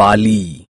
بالی